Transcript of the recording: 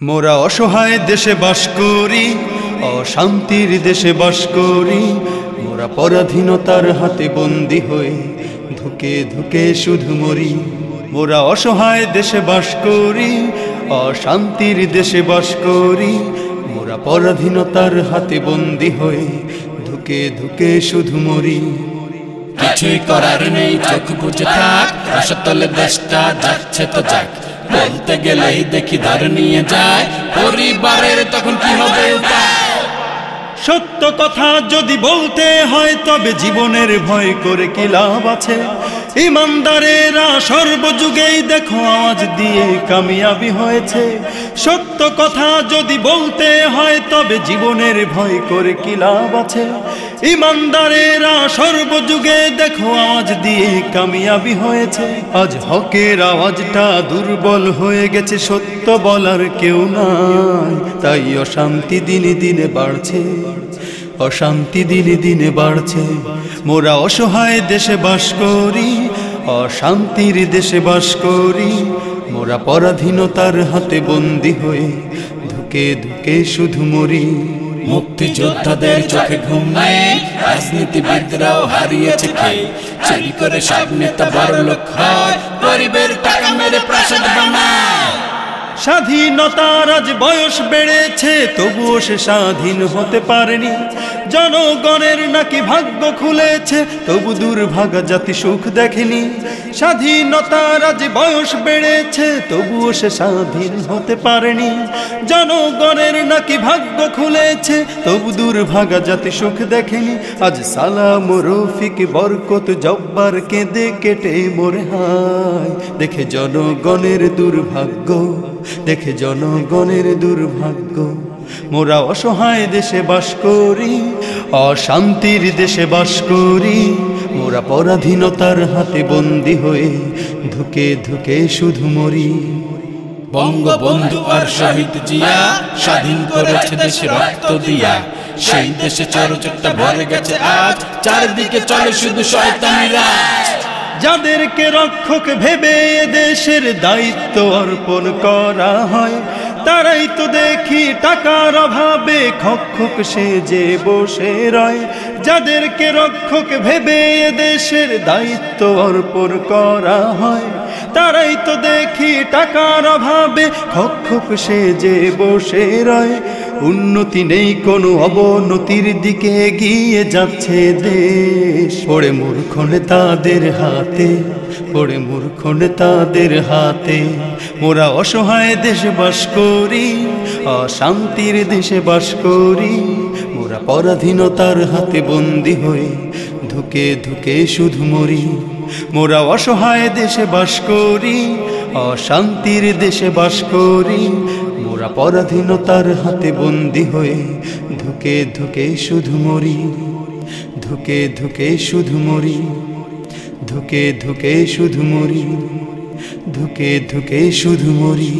মোরা অসহায় দেশে বাস করি, অশান্তির দেশে বাস করি। মোরা পরাধীনতার হাতে বন্দি হয়ে ধুকে ধুকে শুধু মরি। মোরা অসহায় দেশে বাস করি, অশান্তির দেশে বাস করি। মোরা পরাধীনতার হাতে বন্দি হয়ে ধুকে ধুকে শুধু মরি। কিছুই করার নেই, চোখ বুঝে থাক দেশটা যাচ্ছে তো যাক। বলতে গেলেই দেখি ধর নিয়ে যায়। পরিবারের তখন কি হবে সত্য কথা যদি বলতে হয়, তবে জীবনের ভয় করে কি লাভ আছে? ইমানদারেরা সর্বযুগেই দেখো আওয়াজ দিয়ে কামিয়াবি হয়েছে। সত্য কথা যদি বলতে হয়, তবে জীবনের ভয় করে কি লাভ আছে? ইমানদারেরা সর্বযুগে দেখো আওয়াজ দিয়ে কামিয়াবি হয়েছে। আজ হকের আওয়াজটা দুর্বল হয়ে গেছে, সত্য বলার কেউ নাই। তাই অশান্তি দিনে দিনে বাড়ছে, অশান্তি দিনে দিনে বাড়ছে। মোরা অসহায় দেশে বাস করি অশান্তির দেশে বাস করি মোরা পরাধীনতার হাতে বন্দি হয়ে ধুকে ধুকে শুধু মরি। মুক্তিযোদ্ধাদের চোখে ঘুম নেই রাজনীতিবিদরাও হারিয়েছে খেয়ে চুরি করে সব নেতা বড় লোক হয় গরিবের টাকা মেরে প্রাসাদ বানায়। স্বাধীনতার আজ বয়স বেড়েছে তবুও সে স্বাধীন হতে পারেনি। জনগণের নাকি ভাগ্য খুলেছে? তবু দুর্ভাগা জাতি সুখ দেখেনি। স্বাধীনতার আজ বয়স বেড়েছে, তবুও সে স্বাধীন হতে পারেনি। জনগণের নাকি ভাগ্য খুলেছে, তবু দুর্ভাগা জাতি সুখ দেখেনি। আজ সালাম রফিক বরকত জব্বার কেঁদে কেটে মরে হায়। দেখে জনগণের দুর্ভাগ্য, দেখে জনগণের দুর্ভাগ্য। মোরা অসহায় দেশে বাস করি অশান্তির দেশে বাস করি মোরা পরাধীনতার হাতে বন্দি হয়ে ধুকে ধুকে শুধু মরি। বঙ্গবন্ধু আর শহীদ জিয়া স্বাধীন করেছে দেশে রক্ত দিয়া। সেই দেশে চরচরটা ভরে গেছে আজ চারিদিকে চলে শুধু শয়তানিরা। যাদেরকে রক্ষক ভেবে দেশের দায়িত্ব অর্পণ করা হয় তারাই তো দেখি টাকার অভাবে খক্ষক সে যে বসে রয়। যাদেরকে রক্ষক ভেবে দেশের দায়িত্ব অর্পণ করা হয়। তারাই তো দেখি টাকার অভাবে খক্ষক সে যে বসে রয়। উন্নতি নেই কোনো অবনতির দিকে এগিয়ে যাচ্ছে দেশ। পড়ে মূর্খ তাদের হাতে, পড়ে মূর্খ তাদের হাতে। মোরা অসহায় দেশে বাস করি, অশান্তির দেশে বাস করি। মোরা পরাধীনতার হাতে বন্দি হয়ে ধুকে ধুকে শুধু মরি। মোরা অসহায় দেশে বাস করি, অশান্তির দেশে বাস করি মোরা পরাধীনতার হাতে বন্দি হয়ে ধুকে ধুকে শুধু মরি, ধুকে ধুকে শুধু মরি, ধুকে ধুকে শুধু মরি, ধুকে ধুকে শুধু মরি।